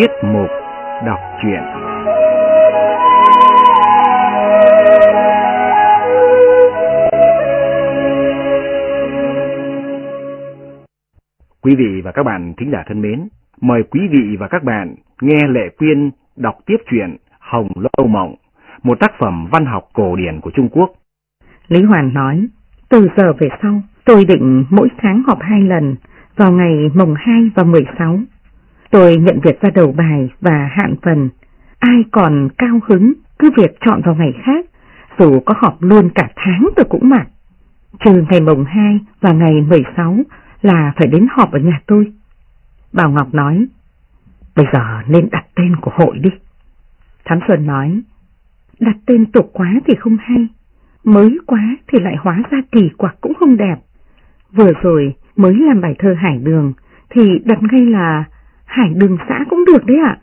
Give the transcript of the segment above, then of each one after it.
Tiết mục đọc truyện Quý vị và các bạn thính giả thân mến, mời quý vị và các bạn nghe Lệ Quyên đọc tiếp truyện Hồng Lâu Mộng, một tác phẩm văn học cổ điển của Trung Quốc. Lý Hoàn nói, từ giờ về sau, tôi định mỗi tháng họp hai lần, vào ngày mùng 2 và 16. Tôi nhận việc ra đầu bài và hạn phần. Ai còn cao hứng cứ việc chọn vào ngày khác, dù có họp luôn cả tháng tôi cũng mặc. Trừ ngày mùng 2 và ngày 16 là phải đến họp ở nhà tôi. Bảo Ngọc nói, bây giờ nên đặt tên của hội đi. Thám Xuân nói, đặt tên tục quá thì không hay, mới quá thì lại hóa ra kỳ quặc cũng không đẹp. Vừa rồi mới làm bài thơ Hải Đường thì đặt ngay là Hải Đường xã cũng được đấy ạ.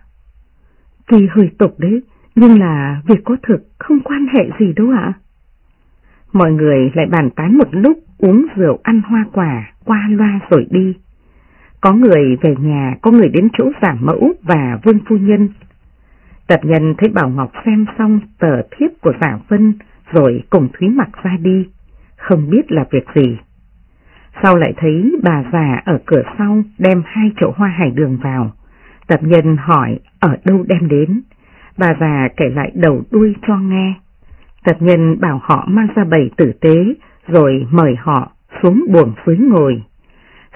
Tuy hơi tục đấy, nhưng là việc có thực không quan hệ gì đâu ạ. Mọi người lại bàn tán một lúc uống rượu ăn hoa quả, qua loa rồi đi. Có người về nhà, có người đến chỗ giả mẫu và vương phu nhân. Tập nhân thấy Bảo Ngọc xem xong tờ thiếp của giả vân rồi cùng Thúy Mặc ra đi, không biết là việc gì. Sau lại thấy bà già ở cửa sau đem hai chậu hoa hải đường vào. Tập nhân hỏi ở đâu đem đến. Bà già kể lại đầu đuôi cho nghe. Tập nhân bảo họ mang ra bầy tử tế rồi mời họ xuống buồng dưới ngồi.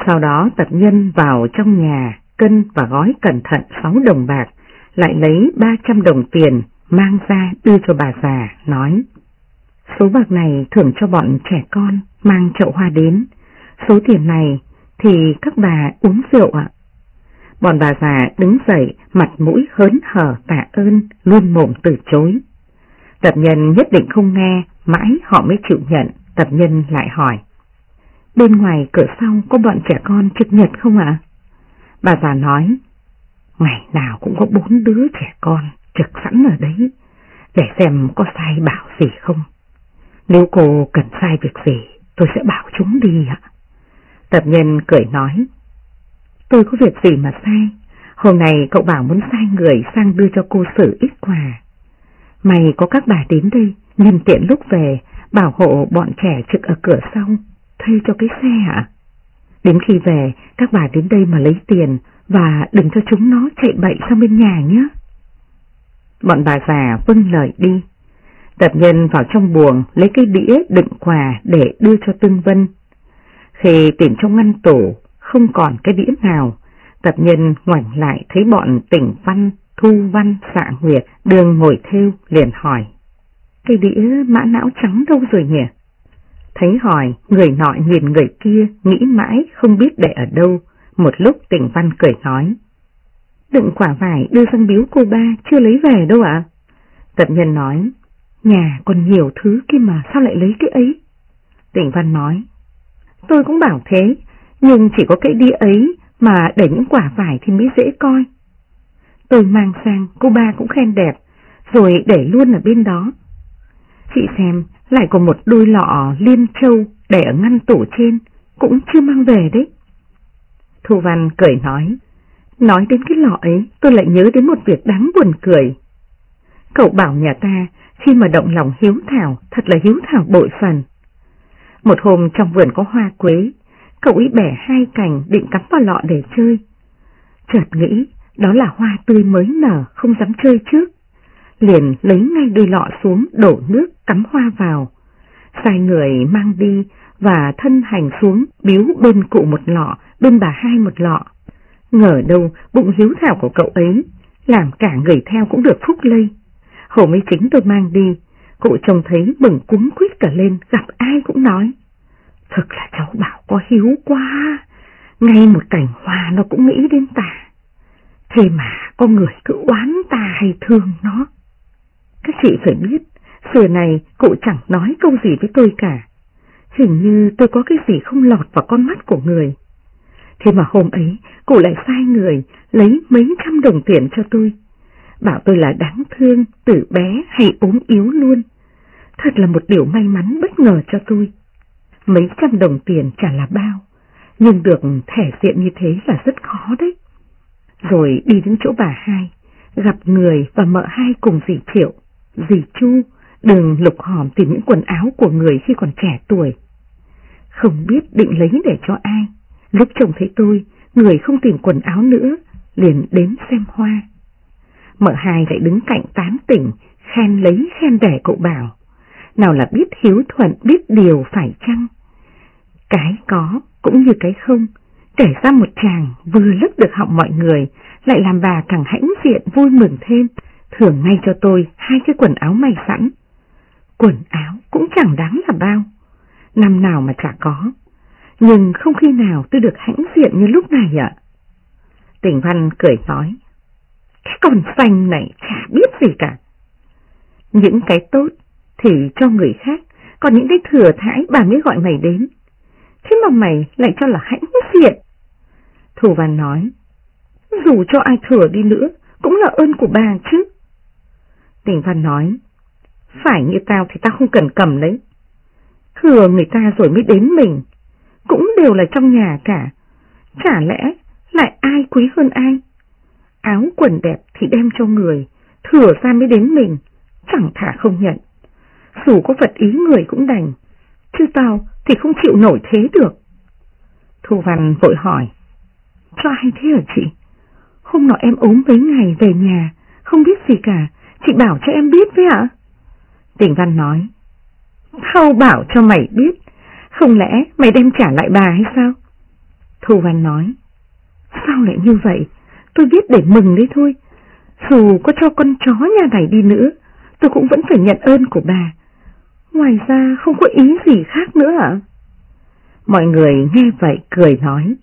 Sau đó tập nhân vào trong nhà cân và gói cẩn thận 6 đồng bạc, lại lấy 300 đồng tiền mang ra đưa cho bà già, nói Số bạc này thưởng cho bọn trẻ con mang chậu hoa đến, số tiền này thì các bà uống rượu ạ. Bọn bà già đứng dậy, mặt mũi hớn hở tạ ơn, luôn mồm từ chối. Tập nhân nhất định không nghe, mãi họ mới chịu nhận, tập nhân lại hỏi. Bên ngoài cửa sau có bọn trẻ con trực nhật không ạ? Bà già nói, ngày nào cũng có bốn đứa trẻ con trực sẵn ở đấy, để xem có sai bảo gì không. Nếu cô cần sai việc gì, tôi sẽ bảo chúng đi ạ. Tập nhân cười nói, tôi có việc gì mà sai, hôm nay cậu bảo muốn sai người sang đưa cho cô xử ít quà. Mày có các bà đến đây, nhân tiện lúc về, bảo hộ bọn trẻ trực ở cửa sau, thuê cho cái xe hả? Đến khi về, các bà đến đây mà lấy tiền và đừng cho chúng nó chạy bậy sang bên nhà nhé. Bọn bà già vâng lời đi. Tập nhân vào trong buồng lấy cái đĩa đựng quà để đưa cho Tương Vân. Khi tìm trong ngăn tủ không còn cái đĩa nào, tập nhân ngoảnh lại thấy bọn tỉnh văn, thu văn, xạ nguyệt, đường ngồi theo liền hỏi. Cái đĩa mã não trắng đâu rồi nhỉ? Thấy hỏi, người nọ nhìn người kia, nghĩ mãi không biết để ở đâu. Một lúc tỉnh văn cười nói. Đựng quả vải đưa sang biếu cô ba, chưa lấy về đâu ạ? Tập nhân nói, nhà còn nhiều thứ kia mà sao lại lấy cái ấy? Tỉnh văn nói, tôi cũng bảo thế, nhưng chỉ có cái đĩa ấy mà để những quả vải thì mới dễ coi. Tôi mang sang, cô ba cũng khen đẹp, rồi để luôn ở bên đó. Chị xem, lại có một đôi lọ liên châu để ở ngăn tủ trên, cũng chưa mang về đấy. Thu Văn cười nói, nói đến cái lọ ấy tôi lại nhớ đến một việc đáng buồn cười. Cậu bảo nhà ta khi mà động lòng hiếu thảo thật là hiếu thảo bội phần. Một hôm trong vườn có hoa quế, cậu ấy bẻ hai cành định cắm vào lọ để chơi. Chợt nghĩ đó là hoa tươi mới nở không dám chơi trước liền lấy ngay đôi lọ xuống đổ nước cắm hoa vào. Sai người mang đi và thân hành xuống biếu bên cụ một lọ, bên bà hai một lọ. Ngờ đâu bụng hiếu thảo của cậu ấy, làm cả người theo cũng được phúc lây. Hồ mấy chính tôi mang đi, cụ trông thấy mừng cúng quyết cả lên, gặp ai cũng nói. Thực là cháu bảo có hiếu quá, ngay một cảnh hoa nó cũng nghĩ đến ta. Thế mà con người cứ oán ta hay thương nó. Các chị phải biết, xưa này cụ chẳng nói câu gì với tôi cả. Hình như tôi có cái gì không lọt vào con mắt của người. Thế mà hôm ấy, cụ lại sai người lấy mấy trăm đồng tiền cho tôi. Bảo tôi là đáng thương, tử bé hay ốm yếu luôn. Thật là một điều may mắn bất ngờ cho tôi. Mấy trăm đồng tiền chả là bao, nhưng được thể diện như thế là rất khó đấy. rồi đi đến chỗ bà hai, gặp người và mợ hai cùng dì Triệu, dì Chu, đừng lục hòm tìm những quần áo của người khi còn trẻ tuổi. Không biết định lấy để cho ai, lúc chồng thấy tôi, người không tìm quần áo nữa, liền đến xem hoa. Mợ hai lại đứng cạnh tán tỉnh, khen lấy khen đẻ cậu bảo. Nào là biết hiếu thuận, biết điều phải chăng? Cái có cũng như cái không, kể ra một chàng vừa lấp được họng mọi người, lại làm bà càng hãnh diện vui mừng thêm, thưởng ngay cho tôi hai cái quần áo may sẵn. Quần áo cũng chẳng đáng là bao, năm nào mà chả có, nhưng không khi nào tôi được hãnh diện như lúc này ạ. Tỉnh Văn cười nói, cái con xanh này chả biết gì cả. Những cái tốt thì cho người khác, còn những cái thừa thãi bà mới gọi mày đến. Thế mà mày lại cho là hãnh diện. Thủ Văn nói, dù cho ai thừa đi nữa, cũng là ơn của bà chứ. Tỉnh Văn nói, phải như tao thì tao không cần cầm đấy Thừa người ta rồi mới đến mình, cũng đều là trong nhà cả. Chả lẽ lại ai quý hơn ai? Áo quần đẹp thì đem cho người, thừa ra mới đến mình, chẳng thả không nhận. Dù có vật ý người cũng đành, chứ tao thì không chịu nổi thế được. Thu Văn vội hỏi, cho ai thế hả chị? Hôm nọ em ốm mấy ngày về nhà, không biết gì cả, chị bảo cho em biết với ạ. Tỉnh Văn nói, Thao bảo cho mày biết, không lẽ mày đem trả lại bà hay sao? Thu Văn nói, sao lại như vậy? Tôi viết để mừng đấy thôi. Dù có cho con chó nhà này đi nữa, tôi cũng vẫn phải nhận ơn của bà. Ngoài ra không có ý gì khác nữa ạ. Mọi người nghe vậy cười nói.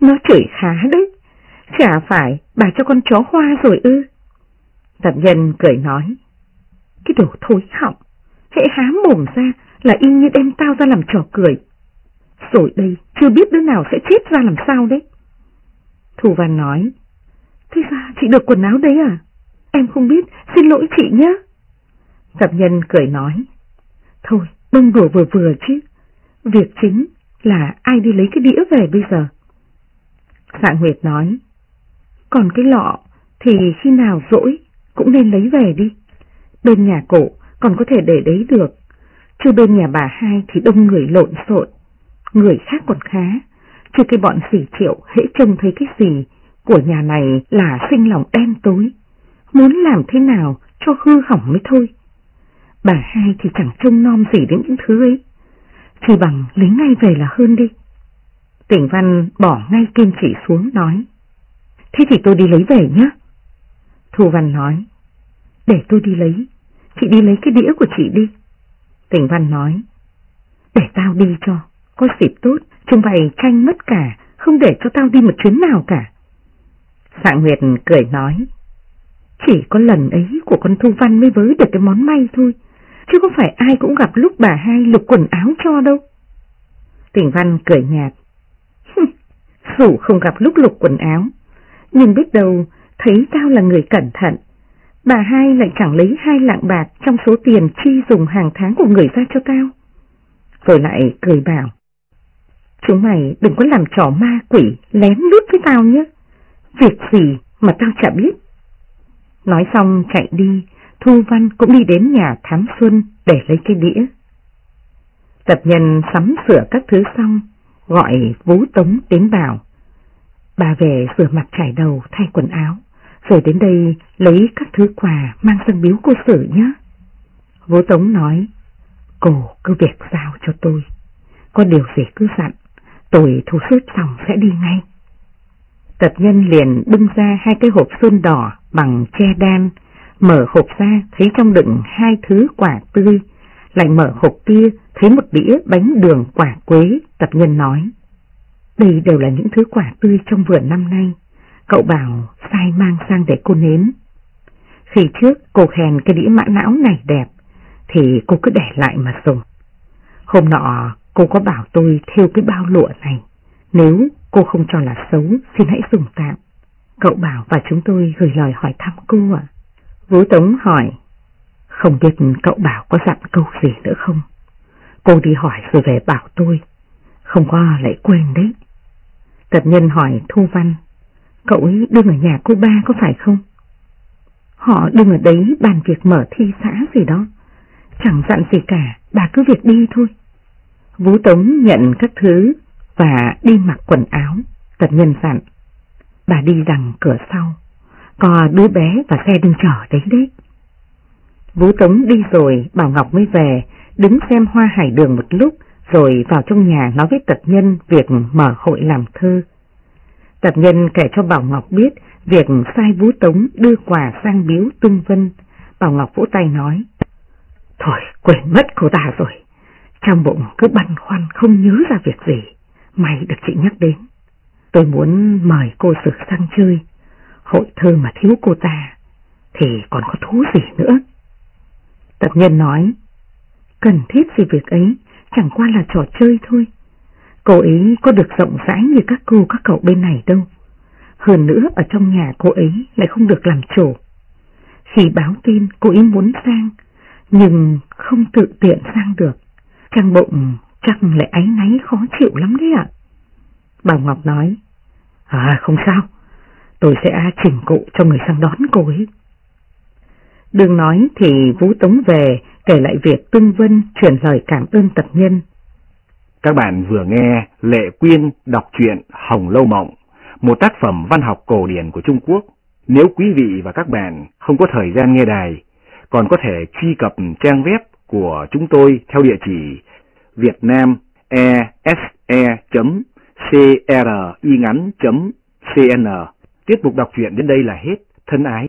Nó chửi khá đấy, chả phải bà cho con chó hoa rồi ư. Tập nhân cười nói. Cái đồ thối họng, hễ há mồm ra là y như đem tao ra làm trò cười. Rồi đây chưa biết đứa nào sẽ chết ra làm sao đấy. Thu Văn nói. Thế ra chị được quần áo đấy à? Em không biết, xin lỗi chị nhé. Tập nhân cười nói. Thôi, bông đùa vừa vừa chứ. Việc chính là ai đi lấy cái đĩa về bây giờ. Sạng Nguyệt nói. Còn cái lọ thì khi nào rỗi cũng nên lấy về đi. Bên nhà cổ còn có thể để đấy được. Chứ bên nhà bà hai thì đông người lộn xộn. Người khác còn khá. Chứ cái bọn sỉ triệu hễ trông thấy cái gì của nhà này là sinh lòng đen tối. Muốn làm thế nào cho hư hỏng mới thôi. Bà hai thì chẳng trông nom gì đến những thứ ấy. Chỉ bằng lấy ngay về là hơn đi. Tỉnh Văn bỏ ngay kim chỉ xuống nói. Thế thì tôi đi lấy về nhé. Thu Văn nói. Để tôi đi lấy. Chị đi lấy cái đĩa của chị đi. Tỉnh Văn nói. Để tao đi cho. Có dịp tốt, chúng mày tranh mất cả, không để cho tao đi một chuyến nào cả. Sạng Nguyệt cười nói. Chỉ có lần ấy của con Thu Văn mới với được cái món may thôi, chứ không phải ai cũng gặp lúc bà hai lục quần áo cho đâu. Tỉnh Văn cười nhạt. Dù không gặp lúc lục quần áo, nhưng biết đâu thấy tao là người cẩn thận. Bà hai lại chẳng lấy hai lạng bạc trong số tiền chi dùng hàng tháng của người ra cho tao. Rồi lại cười bảo. Chúng mày đừng có làm trò ma quỷ lén lút với tao nhé. Việc gì mà tao chả biết. Nói xong chạy đi, Thu Văn cũng đi đến nhà Thám Xuân để lấy cái đĩa. Tập nhân sắm sửa các thứ xong, gọi Vũ Tống đến bảo. Bà về rửa mặt trải đầu thay quần áo, rồi đến đây lấy các thứ quà mang sang biếu cô Sử nhé. Vũ Tống nói, cô cứ việc giao cho tôi, có điều gì cứ dặn, tôi thu xếp xong sẽ đi ngay. Tật nhân liền bưng ra hai cái hộp sơn đỏ bằng che đan, mở hộp ra thấy trong đựng hai thứ quả tươi, lại mở hộp kia thấy một đĩa bánh đường quả quế, tập nhân nói. Đây đều là những thứ quả tươi trong vườn năm nay, cậu bảo sai mang sang để cô nếm. Khi trước cô khen cái đĩa mã não này đẹp, thì cô cứ để lại mà dùng. Hôm nọ cô có bảo tôi theo cái bao lụa này, nếu cô không cho là xấu xin hãy dùng tạm. Cậu bảo và chúng tôi gửi lời hỏi thăm cô ạ. Vũ Tống hỏi, không biết cậu bảo có dặn câu gì nữa không? Cô đi hỏi rồi về bảo tôi, không có lại quên đấy. Tập nhân hỏi Thu Văn, cậu ấy đừng ở nhà cô ba có phải không? Họ đừng ở đấy bàn việc mở thi xã gì đó. Chẳng dặn gì cả, bà cứ việc đi thôi. Vũ Tống nhận các thứ và đi mặc quần áo, tật nhân dặn. Bà đi rằng cửa sau, có đứa bé và xe đừng chở đấy đấy. Vũ Tống đi rồi, Bảo Ngọc mới về, đứng xem hoa hải đường một lúc, rồi vào trong nhà nói với tật nhân việc mở hội làm thơ. Tật nhân kể cho Bảo Ngọc biết việc sai Vũ Tống đưa quà sang biếu Tung Vân. Bảo Ngọc vỗ tay nói, Thôi quên mất cô ta rồi, trong bụng cứ băn khoăn không nhớ ra việc gì, may được chị nhắc đến. Tôi muốn mời cô Sử sang chơi, hội thơ mà thiếu cô ta, thì còn có thú gì nữa. Tập nhân nói, cần thiết gì việc ấy, chẳng qua là trò chơi thôi. Cô ấy có được rộng rãi như các cô các cậu bên này đâu. Hơn nữa ở trong nhà cô ấy lại không được làm chủ. Khi báo tin cô ấy muốn sang, nhưng không tự tiện sang được. Trang bụng chắc lại áy náy khó chịu lắm đấy ạ. Bảo Ngọc nói, À không sao, tôi sẽ chỉnh cụ cho người sang đón cô ấy. Đừng nói thì Vũ Tống về kể lại việc Tương Vân chuyển lời cảm ơn tập nhân. Các bạn vừa nghe Lệ Quyên đọc truyện Hồng Lâu Mộng, một tác phẩm văn học cổ điển của Trung Quốc. Nếu quý vị và các bạn không có thời gian nghe đài, còn có thể truy cập trang web của chúng tôi theo địa chỉ vietnamese.cringắn.cn. Tiết mục đọc truyện đến đây là hết. Thân ái.